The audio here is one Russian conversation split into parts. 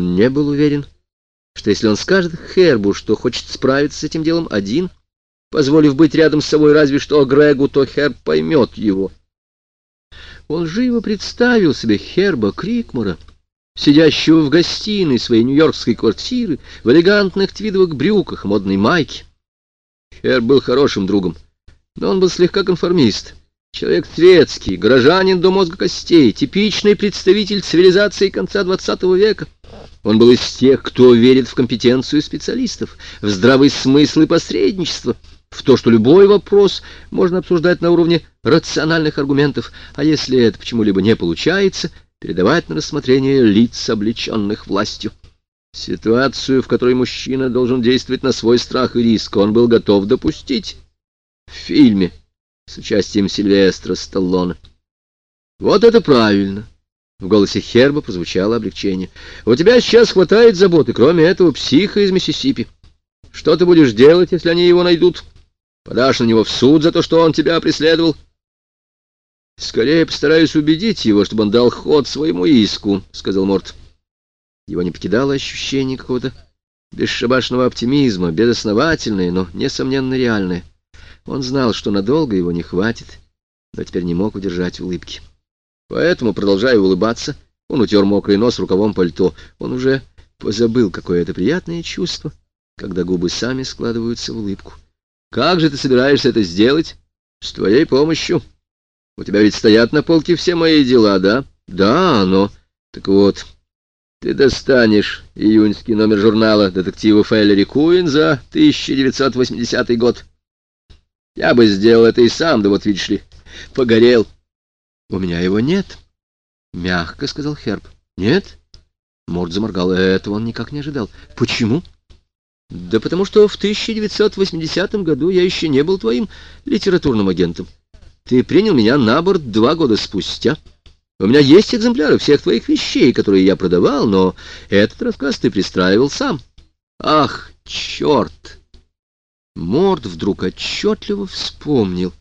он не был уверен, что если он скажет Хербу, что хочет справиться с этим делом один, позволив быть рядом с собой разве что Грегу, то Херб поймет его. Он живо представил себе Херба Крикмора, сидящего в гостиной своей нью-йоркской квартиры, в элегантных твидовых брюках, модной майке. Херб был хорошим другом, но он был слегка конформист. Человек светский, горожанин до мозга костей, типичный представитель цивилизации конца XX века. Он был из тех, кто верит в компетенцию специалистов, в здравый смысл и посредничество, в то, что любой вопрос можно обсуждать на уровне рациональных аргументов, а если это почему-либо не получается, передавать на рассмотрение лиц, облеченных властью. Ситуацию, в которой мужчина должен действовать на свой страх и риск, он был готов допустить. В фильме с участием Сильвестра Сталлоне. Вот это правильно. В голосе Херба прозвучало облегчение. У тебя сейчас хватает заботы, кроме этого психа из Миссисипи. Что ты будешь делать, если они его найдут? Подашь на него в суд за то, что он тебя преследовал? Скорее постараюсь убедить его, чтобы он дал ход своему иску, — сказал Морт. Его не покидало ощущение какого-то бесшабашного оптимизма, безосновательное, но, несомненно, реальное. Он знал, что надолго его не хватит, но теперь не мог удержать улыбки. Поэтому, продолжая улыбаться, он утер мокрый нос рукавом пальто. Он уже позабыл, какое это приятное чувство, когда губы сами складываются в улыбку. «Как же ты собираешься это сделать? С твоей помощью. У тебя ведь стоят на полке все мои дела, да?» «Да, но...» «Так вот, ты достанешь июньский номер журнала детектива Эллери Куин за 1980 год». Я бы сделал это и сам, да вот видишь ли, погорел. У меня его нет, — мягко сказал Херб. Нет? Морд заморгал. Этого он никак не ожидал. Почему? Да потому что в 1980 году я еще не был твоим литературным агентом. Ты принял меня на борт два года спустя. У меня есть экземпляры всех твоих вещей, которые я продавал, но этот рассказ ты пристраивал сам. Ах, черт! Морд вдруг отчетливо вспомнил,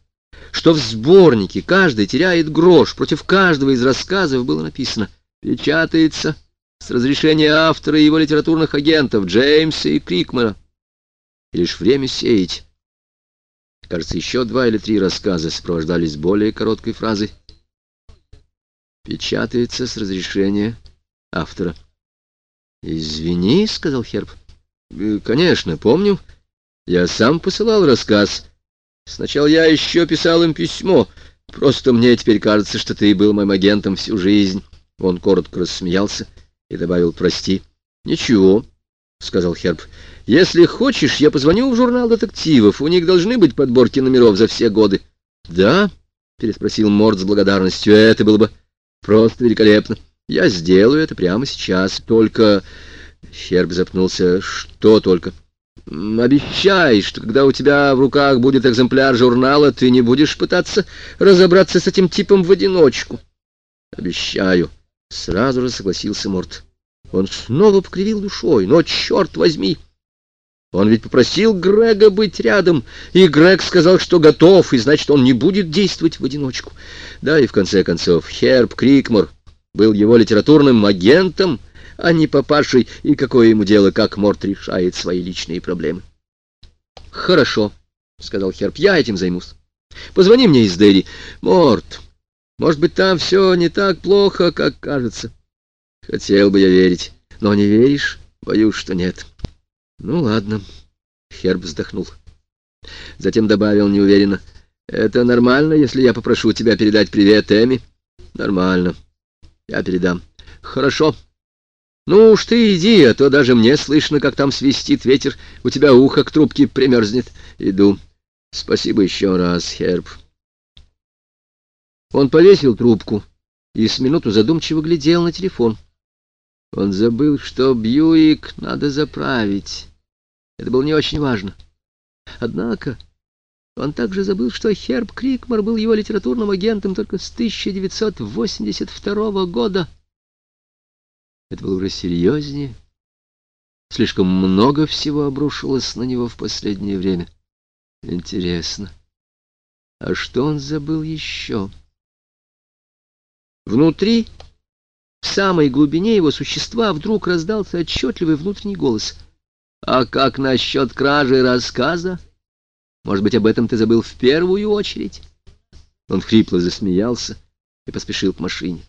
что в сборнике «Каждый теряет грош» против каждого из рассказов было написано «Печатается с разрешения автора и его литературных агентов Джеймса и Крикмана». И лишь время сеять. Кажется, еще два или три рассказа сопровождались более короткой фразой «Печатается с разрешения автора». «Извини», — сказал Херб. «Э, «Конечно, помню». Я сам посылал рассказ. Сначала я еще писал им письмо. Просто мне теперь кажется, что ты был моим агентом всю жизнь. Он коротко рассмеялся и добавил «Прости». «Ничего», — сказал Херб. «Если хочешь, я позвоню в журнал детективов. У них должны быть подборки номеров за все годы». «Да?» — переспросил Морд с благодарностью. «Это было бы просто великолепно. Я сделаю это прямо сейчас. Только...» Херб запнулся. «Что только?» Обещай, что когда у тебя в руках будет экземпляр журнала, ты не будешь пытаться разобраться с этим типом в одиночку. Обещаю. Сразу же согласился Морт. Он снова покривил душой, но, черт возьми, он ведь попросил Грега быть рядом, и Грег сказал, что готов, и значит, он не будет действовать в одиночку. Да, и в конце концов, Херб Крикмор был его литературным агентом, а не папашей, и какое ему дело, как Морт решает свои личные проблемы. — Хорошо, — сказал Херб, — я этим займусь. Позвони мне из Дерри. Морт, может быть, там все не так плохо, как кажется. Хотел бы я верить, но не веришь? Боюсь, что нет. Ну, ладно. Херб вздохнул. Затем добавил неуверенно. Это нормально, если я попрошу тебя передать привет Эми? Нормально. Я передам. Хорошо. Ну уж ты иди, а то даже мне слышно, как там свистит ветер. У тебя ухо к трубке примерзнет. Иду. Спасибо еще раз, Херб. Он повесил трубку и с минуту задумчиво глядел на телефон. Он забыл, что Бьюик надо заправить. Это было не очень важно. Однако он также забыл, что Херб Крикмар был его литературным агентом только с 1982 года. Это было уже серьезнее. Слишком много всего обрушилось на него в последнее время. Интересно, а что он забыл еще? Внутри В самой глубине его существа вдруг раздался отчетливый внутренний голос. «А как насчет кражи рассказа? Может быть, об этом ты забыл в первую очередь?» Он хрипло засмеялся и поспешил к машине.